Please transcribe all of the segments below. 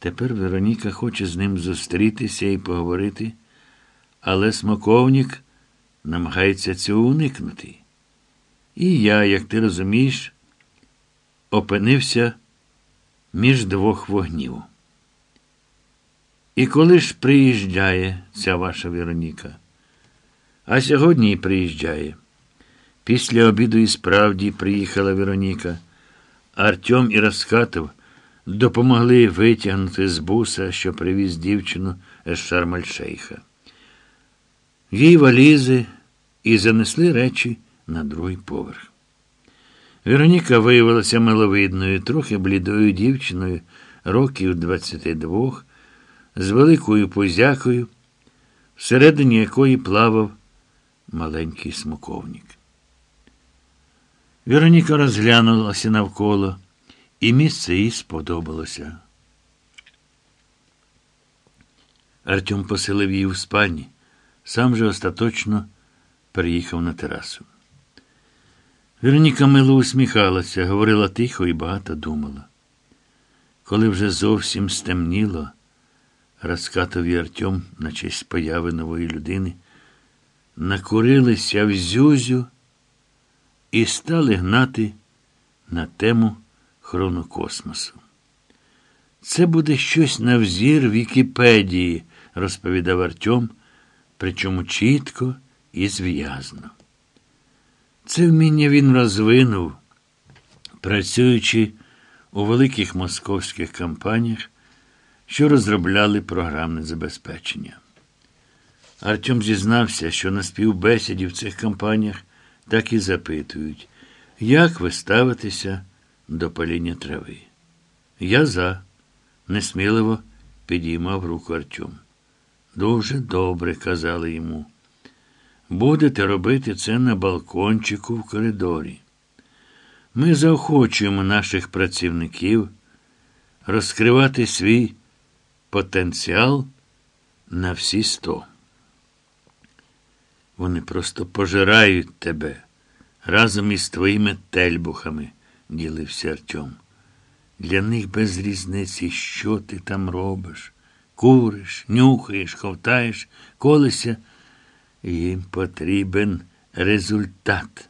Тепер Вероніка хоче з ним зустрітися і поговорити, але смоковник намагається цього уникнути. І я, як ти розумієш, опинився між двох вогнів. І коли ж приїжджає ця ваша Вероніка? А сьогодні і приїжджає. Після обіду і справді приїхала Вероніка. Артем і Раскатов допомогли витягнути з буса, що привіз дівчину з Шармальшейха. Їй валізи і занесли речі на другий поверх. Вероніка виявилася миловидною, трохи блідою дівчиною, років 22, з великою позякою, всередині якої плавав маленький смоковник. Вероніка розглянулася навколо, і місце їй сподобалося. Артем поселив її в спальні, сам же остаточно переїхав на терасу. Вероніка мило усміхалася, говорила тихо і багато думала. Коли вже зовсім стемніло, Раскатов і Артем, на честь появи нової людини, накурилися в зюзю і стали гнати на тему хронокосмосу. Це буде щось на взір Вікіпедії, розповідав Артем, причому чітко і зв'язно. Це вміння він розвинув, працюючи у великих московських компаніях, що розробляли програмне забезпечення. Артем зізнався, що на співбесіді в цих компаніях так і запитують, як ви ставитеся до паління трави. Я за, несміливо підіймав руку Артем. Дуже добре, казали йому. Будете робити це на балкончику в коридорі. Ми заохочуємо наших працівників розкривати свій потенціал на всі сто. Вони просто пожирають тебе разом із твоїми тельбухами, ділився Артем. Для них без різниці, що ти там робиш. Куриш, нюхаєш, ковтаєш, колися. Їм потрібен результат.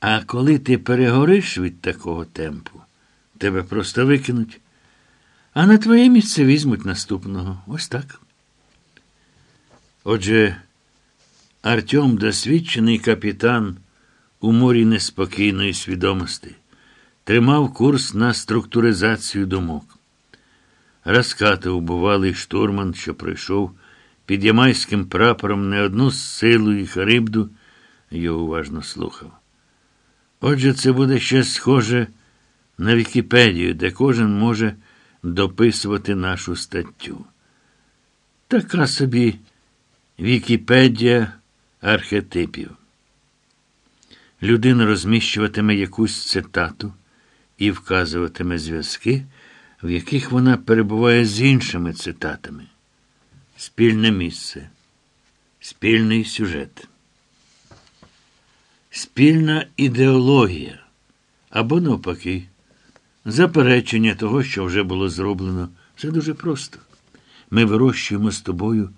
А коли ти перегориш від такого темпу, тебе просто викинуть. А на твоє місце візьмуть наступного. Ось так. Отже, Артем досвідчений капітан у морі неспокійної свідомості, тримав курс на структуризацію думок. Раскатив бувалий штурман, що пройшов під ямайським прапором не одну силу і харибду, його уважно слухав. Отже, це буде щось схоже на Вікіпедію, де кожен може дописувати нашу статтю. Така собі Вікіпедія архетипів. Людина розміщуватиме якусь цитату і вказуватиме зв'язки, в яких вона перебуває з іншими цитатами. Спільне місце, спільний сюжет, спільна ідеологія або, навпаки, заперечення того, що вже було зроблено. Це дуже просто. Ми вирощуємо з тобою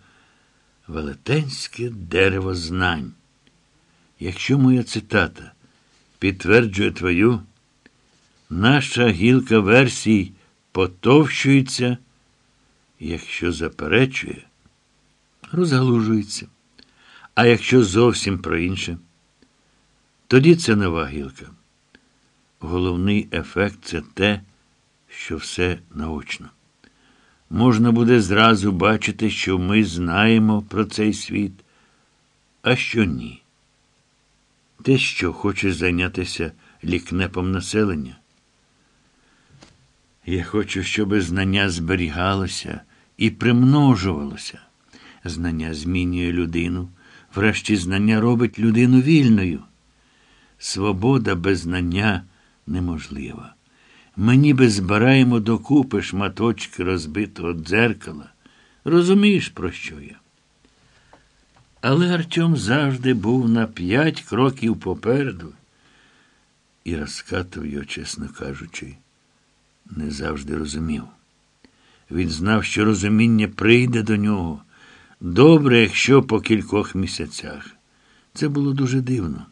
велетенське дерево знань. Якщо моя цитата підтверджує твою, наша гілка версій потовщується, якщо заперечує, розгалужується. А якщо зовсім про інше, тоді це нова гілка. Головний ефект це те, що все наочно. Можна буде зразу бачити, що ми знаємо про цей світ, а що ні. Ти що, хочеш зайнятися лікнепом населення? Я хочу, щоб знання зберігалося і примножувалося. Знання змінює людину, врешті знання робить людину вільною. Свобода без знання неможлива. Ми ніби збираємо докупи шматочки розбитого дзеркала. Розумієш, про що я? Але Артем завжди був на п'ять кроків попереду і розкатав його, чесно кажучи, не завжди розумів. Він знав, що розуміння прийде до нього. Добре, якщо по кількох місяцях. Це було дуже дивно.